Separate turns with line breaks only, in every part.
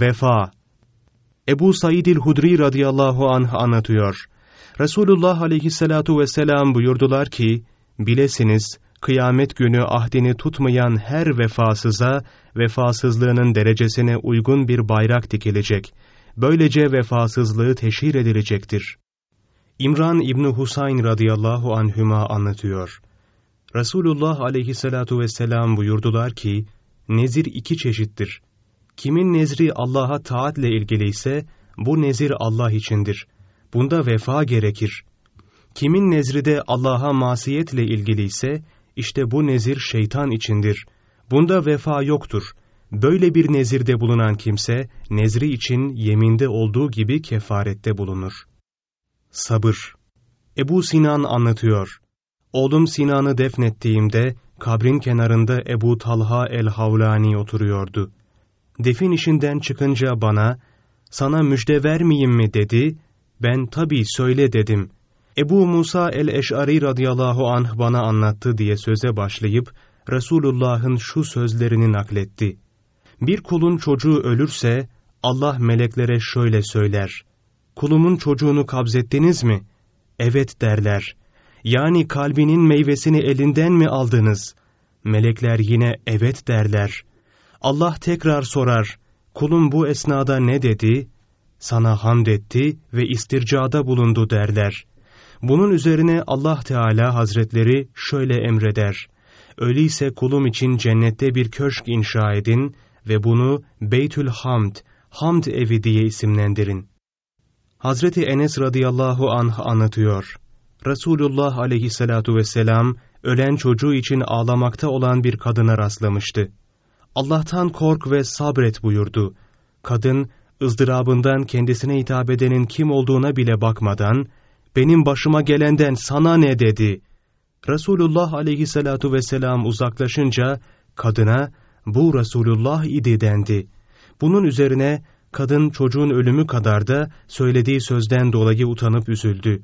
Vefa Ebu Said Hudri radıyallahu anh anlatıyor. Resulullah aleyhissalatu vesselam buyurdular ki, bilesiniz, kıyamet günü ahdini tutmayan her vefasıza, vefasızlığının derecesine uygun bir bayrak dikilecek. Böylece vefasızlığı teşhir edilecektir. İmran İbni Husayn radıyallahu anhüma anlatıyor. Resulullah aleyhissalatu vesselam buyurdular ki, nezir iki çeşittir. Kimin nezri Allah'a taatle ilgili ise, bu nezir Allah içindir. Bunda vefa gerekir. Kimin nezri de Allah'a masiyetle ilgili ise, işte bu nezir şeytan içindir. Bunda vefa yoktur. Böyle bir nezirde bulunan kimse, nezri için yeminde olduğu gibi kefarette bulunur. Sabır Ebu Sinan anlatıyor. Oğlum Sinan'ı defnettiğimde, kabrin kenarında Ebu Talha el-Havlani oturuyordu. Defin işinden çıkınca bana, sana müjde vermeyeyim mi dedi, ben tabii söyle dedim. Ebu Musa el-Eş'ari radıyallahu anh bana anlattı diye söze başlayıp, Resulullah'ın şu sözlerini nakletti. Bir kulun çocuğu ölürse, Allah meleklere şöyle söyler. Kulumun çocuğunu kabzettiniz mi? Evet derler. Yani kalbinin meyvesini elinden mi aldınız? Melekler yine evet derler. Allah tekrar sorar, kulum bu esnada ne dedi? Sana hamd etti ve istircada bulundu derler. Bunun üzerine Allah Teala Hazretleri şöyle emreder. Öyleyse kulum için cennette bir köşk inşa edin ve bunu Beytül Hamd, Hamd evi diye isimlendirin. Hazreti Enes radıyallahu anh anlatıyor. Resulullah aleyhissalatu vesselam ölen çocuğu için ağlamakta olan bir kadına rastlamıştı. Allah'tan kork ve sabret buyurdu. Kadın, ızdırabından kendisine hitap edenin kim olduğuna bile bakmadan, benim başıma gelenden sana ne dedi? Resulullah aleyhissalatu vesselam uzaklaşınca, kadına, bu Resulullah idi dendi. Bunun üzerine, kadın çocuğun ölümü kadar da söylediği sözden dolayı utanıp üzüldü.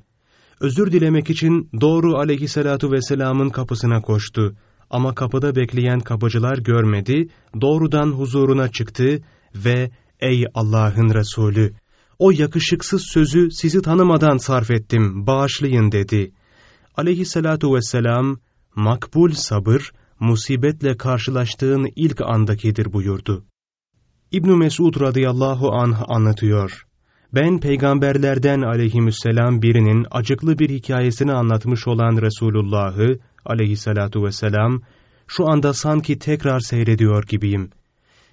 Özür dilemek için doğru aleyhissalatu vesselamın kapısına koştu. Ama kapıda bekleyen kapıcılar görmedi, doğrudan huzuruna çıktı ve ''Ey Allah'ın Resulü, o yakışıksız sözü sizi tanımadan sarf ettim, bağışlayın.'' dedi. Aleyhissalatu vesselam, makbul sabır, musibetle karşılaştığın ilk andakidir buyurdu. İbn Mesud radıyallahu anh anlatıyor. Ben peygamberlerden aleyhisselam birinin acıklı bir hikayesini anlatmış olan Resulullah'ı aleyhissalatu vesselam şu anda sanki tekrar seyrediyor gibiyim.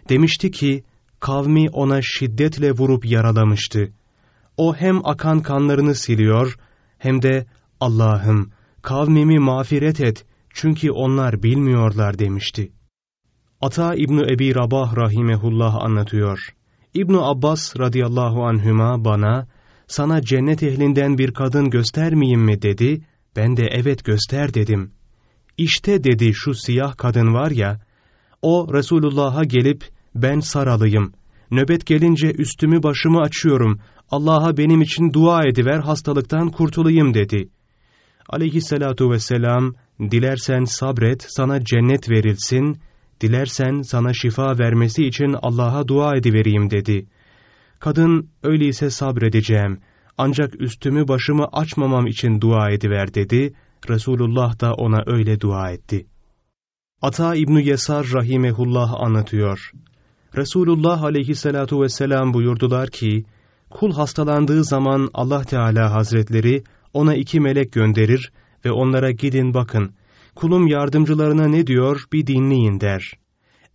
Demişti ki kavmi ona şiddetle vurup yaralamıştı. O hem akan kanlarını siliyor hem de Allah'ım kavmimi mağfiret et çünkü onlar bilmiyorlar demişti. Ata İbni Ebi Rabah rahimehullah anlatıyor. İbn Abbas radıyallahu anhüma bana, sana cennet ehlinden bir kadın göstermeyeyim mi dedi, ben de evet göster dedim. İşte dedi şu siyah kadın var ya, o Resulullah'a gelip ben saralıyım. Nöbet gelince üstümü başımı açıyorum. Allah'a benim için dua ediver hastalıktan kurtulayım dedi. Aleyhisselatu vesselam, dilersen sabret sana cennet verilsin, dilersen sana şifa vermesi için Allah'a dua edivereyim dedi. Kadın, öyleyse sabredeceğim, ancak üstümü başımı açmamam için dua ediver dedi, Resulullah da ona öyle dua etti. Ata İbni Yesar Rahimehullah anlatıyor. Resulullah aleyhissalatu vesselam buyurdular ki, kul hastalandığı zaman Allah Teala Hazretleri ona iki melek gönderir ve onlara gidin bakın, kulum yardımcılarına ne diyor bir dinleyin der.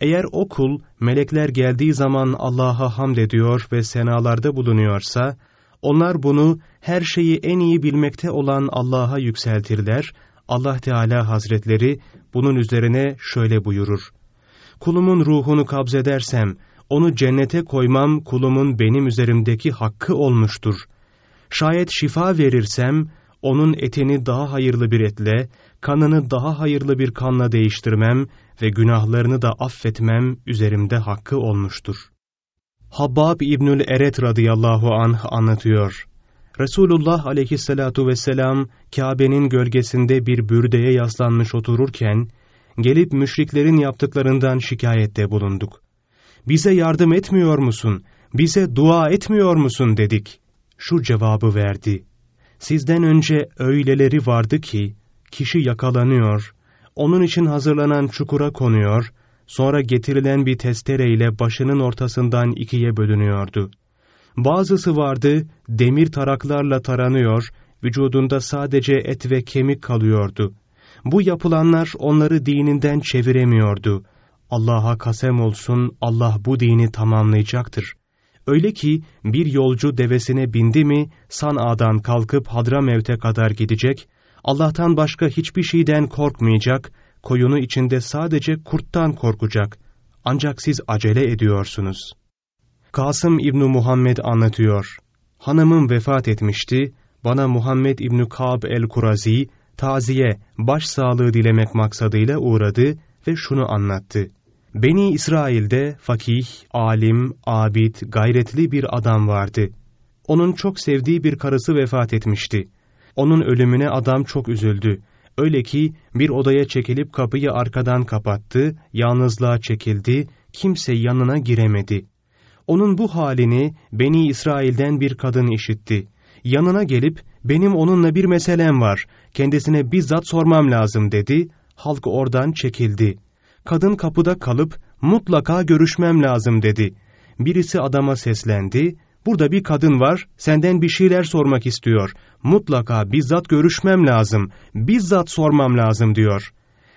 Eğer o kul melekler geldiği zaman Allah'a hamd ediyor ve senalarda bulunuyorsa, onlar bunu her şeyi en iyi bilmekte olan Allah'a yükseltirler. Allah Teala Hazretleri bunun üzerine şöyle buyurur. Kulumun ruhunu kabzedersem, onu cennete koymam kulumun benim üzerimdeki hakkı olmuştur. Şayet şifa verirsem, onun etini daha hayırlı bir etle, kanını daha hayırlı bir kanla değiştirmem ve günahlarını da affetmem üzerimde hakkı olmuştur. Habbab İbnül Eret radıyallahu anh anlatıyor. Resulullah aleyhissalatu vesselam Kabe'nin gölgesinde bir bürdeye yaslanmış otururken, gelip müşriklerin yaptıklarından şikayette bulunduk. Bize yardım etmiyor musun? bize dua etmiyor musun dedik. Şu cevabı verdi. Sizden önce öyleleri vardı ki, kişi yakalanıyor, onun için hazırlanan çukura konuyor, sonra getirilen bir testereyle başının ortasından ikiye bölünüyordu. Bazısı vardı, demir taraklarla taranıyor, vücudunda sadece et ve kemik kalıyordu. Bu yapılanlar onları dininden çeviremiyordu. Allah'a kasem olsun, Allah bu dini tamamlayacaktır. Öyle ki bir yolcu devesine bindi mi San'a'dan kalkıp Hadramevt'e kadar gidecek, Allah'tan başka hiçbir şeyden korkmayacak, koyunu içinde sadece kurttan korkacak. Ancak siz acele ediyorsunuz. Kasım İbni Muhammed anlatıyor. Hanımım vefat etmişti, bana Muhammed İbni Kab el-Kurazi, taziye, başsağlığı dilemek maksadıyla uğradı ve şunu anlattı. Beni İsrail'de fakih, alim, abid, gayretli bir adam vardı. Onun çok sevdiği bir karısı vefat etmişti. Onun ölümüne adam çok üzüldü. Öyle ki bir odaya çekilip kapıyı arkadan kapattı, yalnızlığa çekildi, kimse yanına giremedi. Onun bu halini Beni İsrail'den bir kadın işitti. Yanına gelip benim onunla bir meselem var, kendisine bizzat sormam lazım dedi, halk oradan çekildi. Kadın kapıda kalıp mutlaka görüşmem lazım dedi. Birisi adama seslendi, burada bir kadın var, senden bir şeyler sormak istiyor. Mutlaka bizzat görüşmem lazım, bizzat sormam lazım diyor.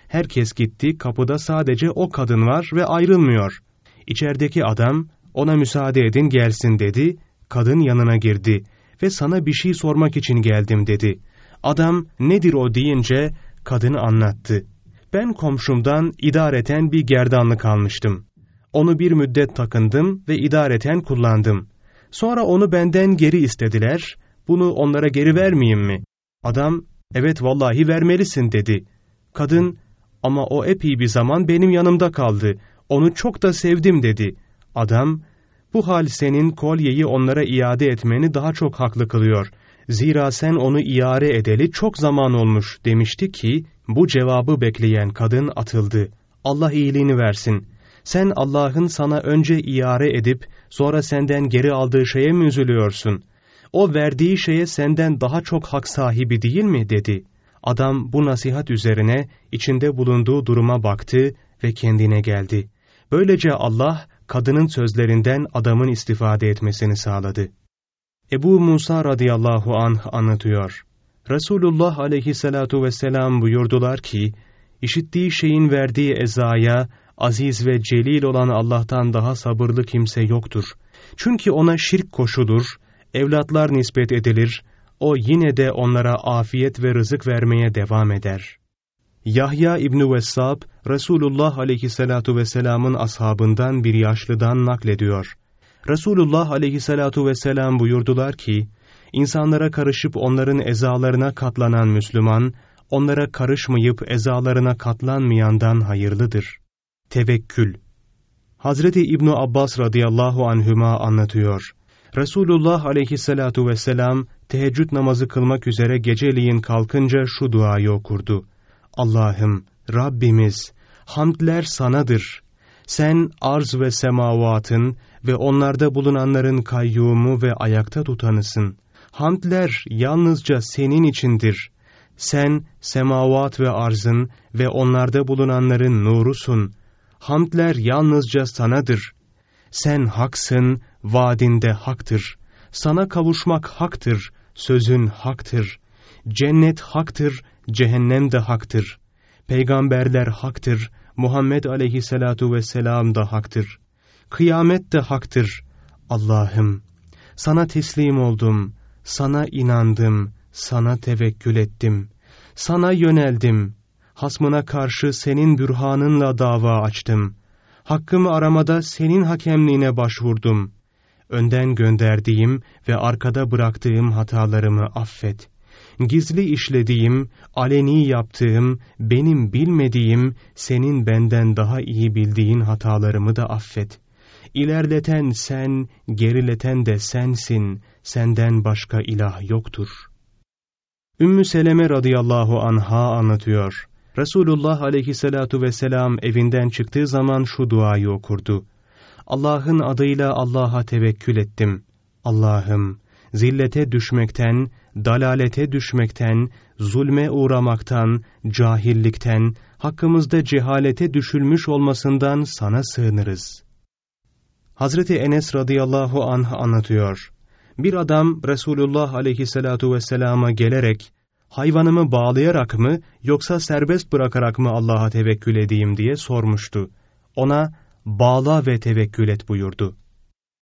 Herkes gitti, kapıda sadece o kadın var ve ayrılmıyor. İçerideki adam, ona müsaade edin gelsin dedi, kadın yanına girdi ve sana bir şey sormak için geldim dedi. Adam nedir o deyince kadını anlattı. Ben komşumdan idareten bir gerdanlık almıştım. Onu bir müddet takındım ve idareten kullandım. Sonra onu benden geri istediler, bunu onlara geri vermeyeyim mi? Adam, evet vallahi vermelisin dedi. Kadın, ama o epey bir zaman benim yanımda kaldı, onu çok da sevdim dedi. Adam, bu hal senin kolyeyi onlara iade etmeni daha çok haklı kılıyor. Zira sen onu iare edeli çok zaman olmuş demişti ki, bu cevabı bekleyen kadın atıldı. Allah iyiliğini versin. Sen Allah'ın sana önce iare edip, sonra senden geri aldığı şeye mi üzülüyorsun? O verdiği şeye senden daha çok hak sahibi değil mi? dedi. Adam bu nasihat üzerine içinde bulunduğu duruma baktı ve kendine geldi. Böylece Allah, kadının sözlerinden adamın istifade etmesini sağladı. Ebu Musa radıyallahu anh anlatıyor. Resulullah aleyhissalatu vesselam buyurdular ki, işittiği şeyin verdiği ezaya, aziz ve celil olan Allah'tan daha sabırlı kimse yoktur. Çünkü ona şirk koşulur, evlatlar nispet edilir, o yine de onlara afiyet ve rızık vermeye devam eder. Yahya İbni Vessab, Resulullah aleyhissalatu vesselamın ashabından bir yaşlıdan naklediyor. Resulullah aleyhissalatu vesselam buyurdular ki, insanlara karışıp onların ezalarına katlanan Müslüman, onlara karışmayıp ezalarına katlanmayandan hayırlıdır. Tevekkül Hazreti İbnu Abbas radıyallahu anhüma anlatıyor. Resulullah aleyhissalatu vesselam teheccüd namazı kılmak üzere geceliğin kalkınca şu duayı okurdu. Allah'ım, Rabbimiz, hamdler sanadır. Sen arz ve semavatın ve onlarda bulunanların kayyumu ve ayakta tutanısın. Hamdler yalnızca senin içindir. Sen semavat ve arzın ve onlarda bulunanların nurusun. Hamdler yalnızca sanadır. Sen haksın, vaadinde haktır. Sana kavuşmak haktır, sözün haktır. Cennet haktır, cehennem de haktır. Peygamberler haktır, Muhammed aleyhissalatu vesselam da haktır. Kıyamet de haktır. Allah'ım, sana teslim oldum, sana inandım, sana tevekkül ettim. Sana yöneldim, hasmına karşı senin bürhanınla dava açtım. Hakkımı aramada senin hakemliğine başvurdum. Önden gönderdiğim ve arkada bıraktığım hatalarımı affet. Gizli işlediğim, aleni yaptığım, benim bilmediğim, senin benden daha iyi bildiğin hatalarımı da affet. İlerleten sen, gerileten de sensin, senden başka ilah yoktur. Ümmü Seleme radıyallahu anha anlatıyor. Resulullah aleyhissalatu vesselam evinden çıktığı zaman şu duayı okurdu. Allah'ın adıyla Allah'a tevekkül ettim. Allah'ım, zillete düşmekten, dalalete düşmekten, zulme uğramaktan, cahillikten, hakkımızda cehalete düşülmüş olmasından sana sığınırız. Hazreti Enes radıyallahu anh anlatıyor. Bir adam Resulullah aleyhissalatu vesselama gelerek, hayvanımı bağlayarak mı yoksa serbest bırakarak mı Allah'a tevekkül edeyim diye sormuştu. Ona, bağla ve tevekkül et buyurdu.